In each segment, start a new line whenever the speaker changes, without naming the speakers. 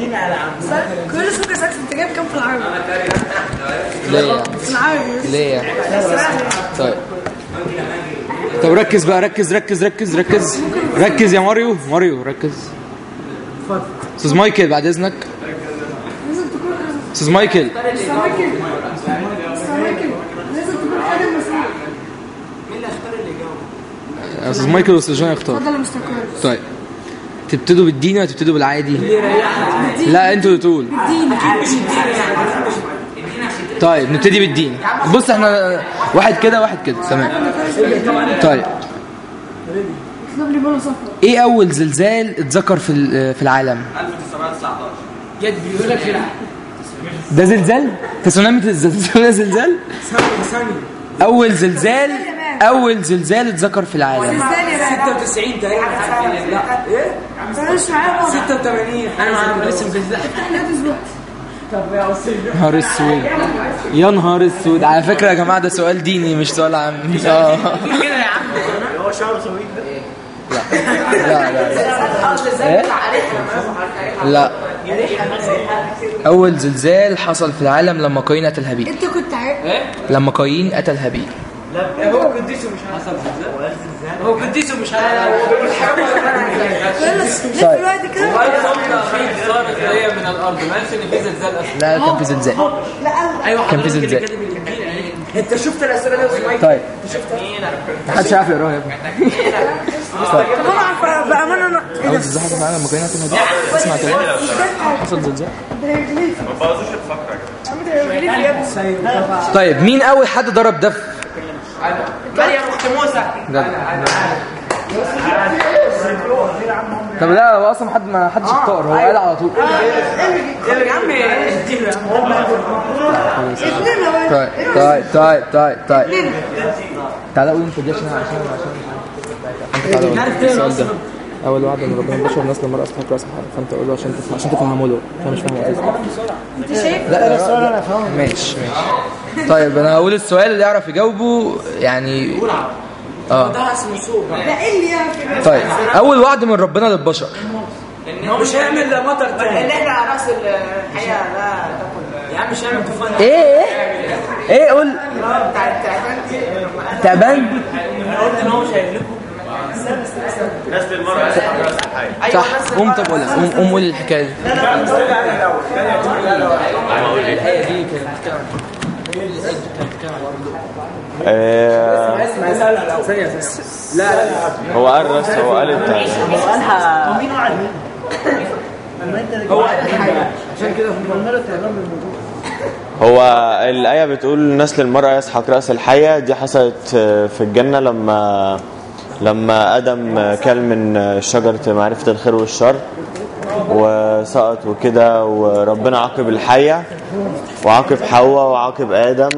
اديني على عم
كل اسمك ساكس انت جايب كام في العربي؟
ليه
في العربي
ليه طيب. طب ركز بقى ركز ركز ركز ركز. ركز يا ماريو ماريو ركز. أستاذ مايكل بعد إذنك. أستاذ مايكل.
حاجة مسؤول.
أستاذ مايكل وأستاذ جون يختار طيب. تبتدوا بالديني ولا تبتدوا بالعادي؟ لا أنتوا اللي طيب نبتدي بالدين. بص إحنا واحد كده واحد كده. تمام. طيب. إيه اول زلزال اتذكر في في العالم؟
1919
بيقول لك
ده زلزال؟ تسونامي تسونامي زلزال؟ اول زلزال اول زلزال اتذكر في العالم.
96 تقريبا.
إيه؟
86
أنا معايا أيوة.
طب يا
نهار اسود يا نهار اسود على فكرة يا جماعة ده سؤال ديني مش سؤال عام.
آه.
هو ده؟
لا. لا لا لا. أول زلزال حصل في العالم لما قايين قتل هابيل
أنت كنت عارف إيه؟
لما قايين قتل هابيل لا
هو كنتش مش حصل.
هو قديسه مش عارف.
يلا لف الوقت كده
صارت هي من الأرض. ما قالش إن في زلزال أصلا.
لا كان في زلزال.
لا.
أيوه
كان في زلزال.
أنت شفت الأسئلة دي يا زميلي
طيب. محدش عارف يقراها يا ابني.
طب أنا عارفة. بامانه أنا
إيه
ده؟
في العالم لما قتل هابيل اسمع كلام حصل زلزال. طيب. مين أول حد ضرب دف؟
مريم اخت موسى.
طب لا هو أصلا حد ما حدش اختار هو قال على طول.
يا عم اديله يا عم.
طيب طيب طيب طيب. طيب تعالى قول انت دي عشان عشان عشان أول وعد إن ربنا بشر الناس لما رأس فكر اسمها فأنت قول له عشان تفهم عشان تفهمه له فاهم مش فاهم.
أنت شايف؟
لا السؤال أنا فاهمه ماشي ماشي. طيب أنا هقول السؤال اللي يعرف يجاوبه يعني آه.
ده اسمه سوق.
ده إيه اللي يعرف
طيب أول وعد من ربنا للبشر.
مش هيعمل لا مطر تاني.
اللي إحنا على رأس الحياة لا تاكل يا عم مش هنعمل طوفان.
إيه إيه؟ إيه قول.
بتاع التعبان دي
تعبان
قلت إن هو مش هيهلكه
صح. قوم طب قولها قوم قوم قول الحكاية دي.
آه، هو قال بس هو قال التاني هو الآية بتقول نسل المرأة يسحق رأس الحية دي حصلت آه، في الجنة لما لما آدم كل من شجرة معرفة الخير والشر. وسقط وكده وربنا عاقب الحية وعاقب حواء وعاقب آدم.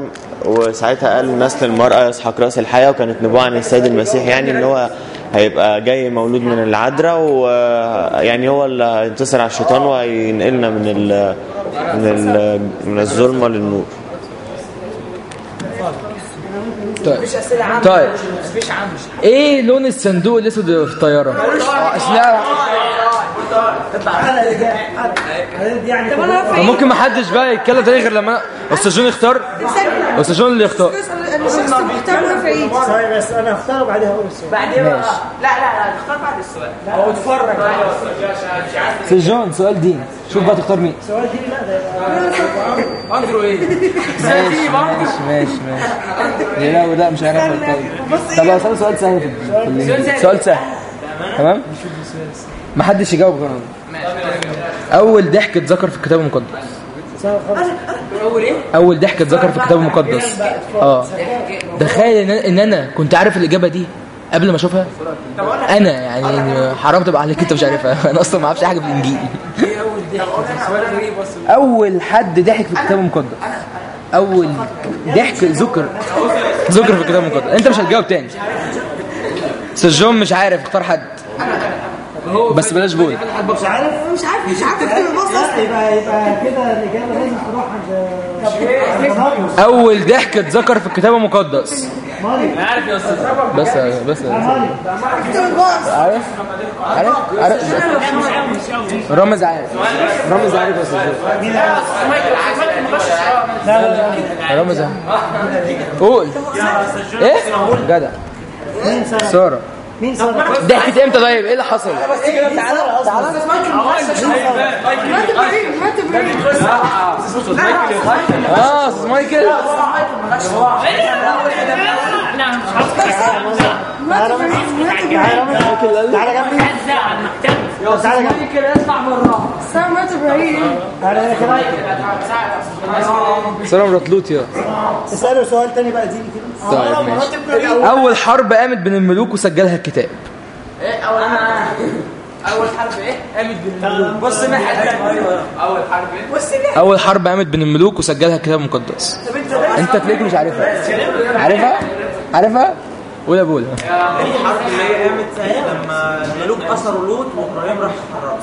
وساعتها قال نسل المرأة يسحق رأس الحية وكانت نبوة عن السيد المسيح يعني إن هو هيبقى جاي مولود من العذراء ويعني هو اللي هينتصر على الشيطان وهينقلنا من ال من ال من الظلمة للنور.
طيب. طيب. إيه لون الصندوق الاسود اللي في الطيارة؟
طب
ممكن ما حدش بقى يتكلم تاني غير لما أستاذ جون يختار؟ أستاذ جون اللي يختار.
طيب بس أنا هختار وبعدين هقول السؤال.
بعدين. لا لا لا اختار بعد السؤال.
هو اتفرج.
أستاذ جون سؤال دين. شوف بقى تختار مين.
السؤال دي لا ده
أندرو إيه؟
ماشي ماشي ماشي لا لا مش طيب طب أسأل سؤال سهل. سؤال سهل. تمام؟ ما حدش يجاوب غير أنا. أول ضحك اتذكر في الكتاب المقدس.
أول إيه؟
أول ضحك اتذكر في الكتاب المقدس. آه. تخيل إن إن أنا كنت عارف الإجابة دي قبل ما أشوفها. أنا يعني حرام تبقى عليك أنت مش عارفها. أنا أصلا ما أعرفش حاجة في الانجيل
سؤال غريب أصلا
أول حد ضحك في الكتاب المقدس. أول ضحك ذكر ذكر في الكتاب المقدس. أنت مش هتجاوب تاني. أستاذ جون مش عارف اختار حد. بس بلاش بول
مش عارف
مش عارف مش عارف
يبقى يبقى كده الإجابة لازم تروح عند
أول ضحك اتذكر في الكتاب المقدس.
عارف يا أستاذ.
بس بس عارف؟ عارف؟ عارف؟ رامز عارف. رامز عارف يا أستاذ. رامز عارف. قول. إيه؟ جدع. سارة.
مين سارة؟
ضحكت إمتى طيب إيه اللي حصل
تعالى تعالى
آه أستاذ مايكل
تعالى جنبي تعالى جنبي
سامة إبراهيم
تعالى كده
ساره مرات لوط يا
اسأله سؤال تاني بقى ديني كده.
طيب ماشي. أول حرب قامت بين الملوك وسجلها الكتاب.
إيه أول أول حرب إيه؟ قامت بالملوك بص ناحية أول حرب إيه؟ بص ناحية
أول حرب قامت بين الملوك وسجلها الكتاب المقدس.
طب أنت
أنت تلاقيك مش عارفها. عارفها؟ عارفها؟ قول يا بولا
الحرب اللي هي قامت لما الملوك أثروا لوط وإبراهيم راح حرام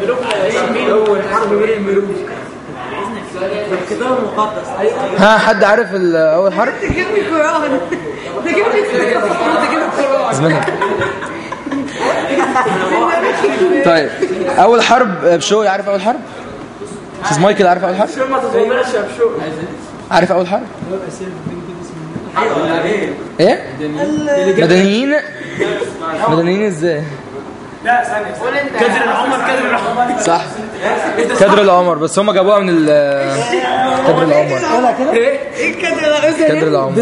ملوك أول حرب بين الملوك. الكتاب المقدس
ها حد عارف أول حرب
ده جيب لي قرآن ده جيب لي
زمان طيب أول حرب بشوي عارف أول حرب؟ أستاذ مايكل عارف أول حرب؟
بشو
عارف أول حرب؟ إيه؟ مدنيين؟ مدنيين إزاي؟
كدر العمر كدر العمر.
صح. كدر العمر بس هم جابوها من ال كدر العمر.
إيه؟ كده
كدر العمر؟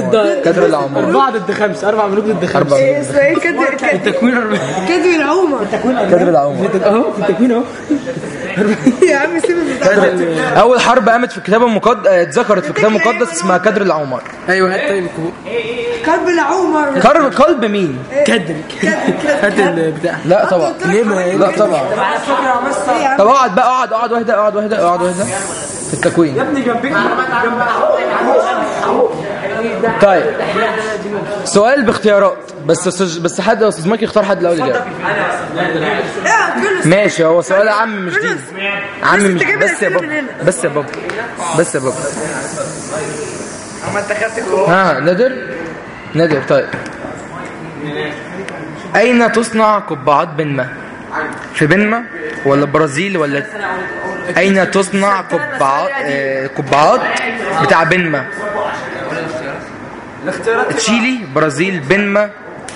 كدر العمر.
أربعة ضد خمسة أربع ملوك ضد خمسة.
أربعة
إيه؟ إيه كده
التكوين أربعة
كده العمر.
كدر العمر.
أهو في التكوين أهو
يا عم سيب
أول حرب قامت في الكتاب المقدس اتذكرت في الكتاب المقدس اسمها كدر العمر.
أيوه هات طيب الكبوت
كلب العمر.
كر قلب مين؟
كدر. هات البتاع
لا طبعا.
ليه
لا طبعا.
يا
طب اقعد بقى اقعد اقعد واحدة اقعد واحدة اقعد واحدة. في التكوين.
ابني جنبك عن
طيب. سؤال باختيارات. بس أستاذ- بس حد يا أستاذ مايكل يختار حد الأول يجاوب. ماشي هو سؤال عام مش دي عام
بس
مش بس يا بابا. بس يا بابا. بس يا بابا.
أما أنت خدت الكوره
ها نادر؟ نادر طيب. أين تصنع قبعات بنما؟ في بنما ولا البرازيل ولا أين تصنع قبعات آه، قبعات بتاع بنما؟ تشيلي برازيل بنما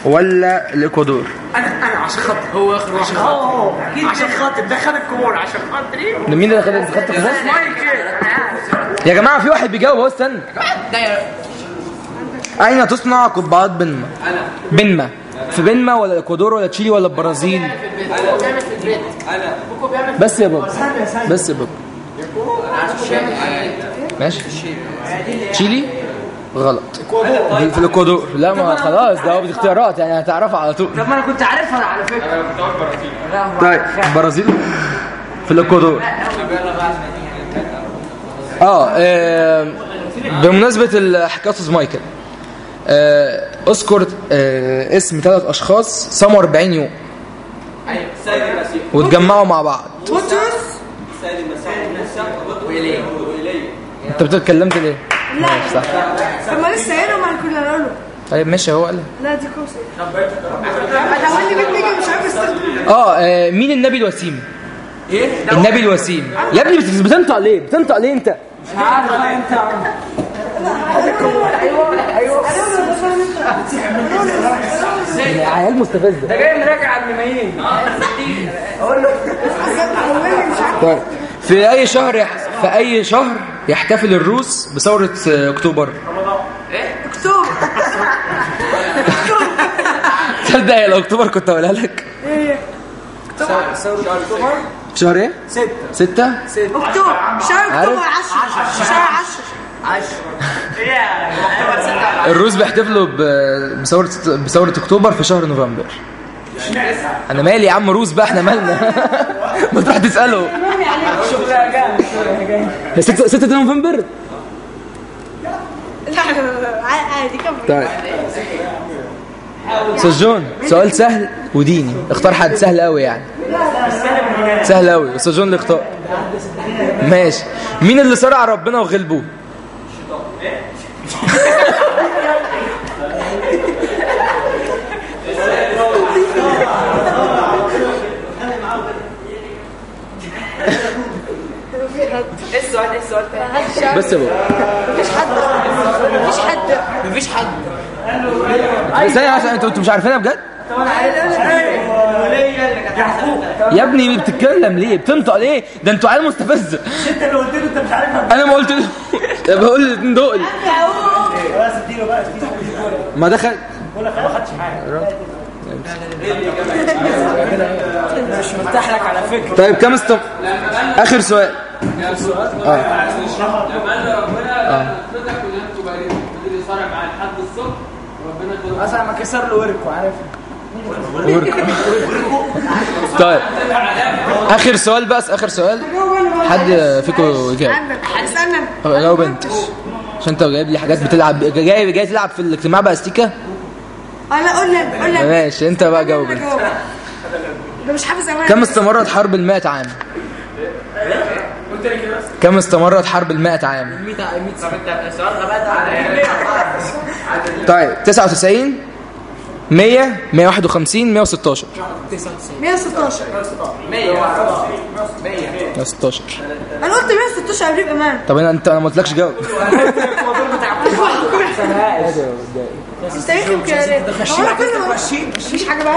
ولا الإكوادور؟
أنا أنا عشان خاطر هو أخر عشان خاطر عشان خاطر ده خد عشان خاطري.
ده مين اللي خد؟
مايكل أنا عارف
يا جماعة في واحد بيجاوب اهو استنى. أين تصنع قبعات بنما؟ بنما. في بنما ولا الإكوادور ولا تشيلي ولا البرازيل؟ بس يا بابا. بس يا بابا. ماشي. تشيلي؟ غلط. في الإكوادور لا ما خلاص ده هو بالاختيارات يعني هتعرفها على طول.
طب ما أنا كنت عارفها على فكرة.
طيب البرازيل في الإكوادور آه بمناسبة الحكاية أستاذ مايكل آه، أذكر آه، اسم ثلاث أشخاص صاموا 40 يوم. واتجمعوا مع بعض. أنت بتتكلمت ليه؟ ماشي صح.
طب ما لسه هنا ما كنا
طيب ماشي هو قال
لا دي كوسة. أنا عمال لي بيجي مش عارف استخدم
آه آه، مين النبي الوسيم؟ إيه؟ النبي الوسيم. يا ابني بت- بتنطق ليه؟ بتنطق ليه أنت؟ عيال مستفزه
ده جاي مراجع على المنايين
طيب في أي شهر. في أي شهر يحتفل الروس بثورة آه، أكتوبر.
أكتوبر.
تصدق يا لو أكتوبر كنت أقولها لك. شهر إيه؟ ستة. ستة؟
أكتوبر. شهر
عارف؟
اكتوبر 10 شهر 10
الروس بيحتفلوا ب- بثورة بثورة أكتوبر في شهر نوفمبر. أنا مالي يا عم روس بقى إحنا مالنا. ما تروح تسأله. هي 6 6 نوفمبر؟
لا عادي كمل.
طيب. أستاذ جون سؤال سهل وديني. اختار حد. سهل قوي يعني. سهل قوي أستاذ جون اللي اختار. ماشي. مين اللي صرع ربنا وغلبه؟
إيه السؤال؟ إيه السؤال تاني؟
بس يا بابا.
مفيش حد. مفيش حد.
مفيش حد.
ثانية عشان أنتوا أنتوا مش عارفينها بجد؟ يا ابني بتتكلم ليه؟ بتنطق ليه؟ ده أنتوا عيال مستفزة
انت اللي قلت له انت مش عارفها؟
أنا ما قلت له بقول الاثنين دول
خلاص اديله بقى
ما دخل
ما خدش حاجة.
مش مرتاح لك على فكرة.
طيب كم استم آخر سؤال.
مثلا ما كسر له وركه عارف
طيب آخر سؤال بس آخر سؤال. حد فيكم
هتسالنا
طب جاوب انت. عشان انت جايب لي حاجات بتلعب جاي جاي تلعب في الاجتماع باستيكا
انا قلنا قلنا.
ماشي انت بقى جاوب انت.
ده مش حافظ
كم استمرت حرب المائة عام؟ كم استمرت حرب المائة عام؟
100 100 طب أنت بقى
طيب 99 100 151 116
116
100
116
أنا قلت 116 قبل بامان
طب أنا انت أنا ما قلتلكش جاوب
كل ما مفيش حاجة بقى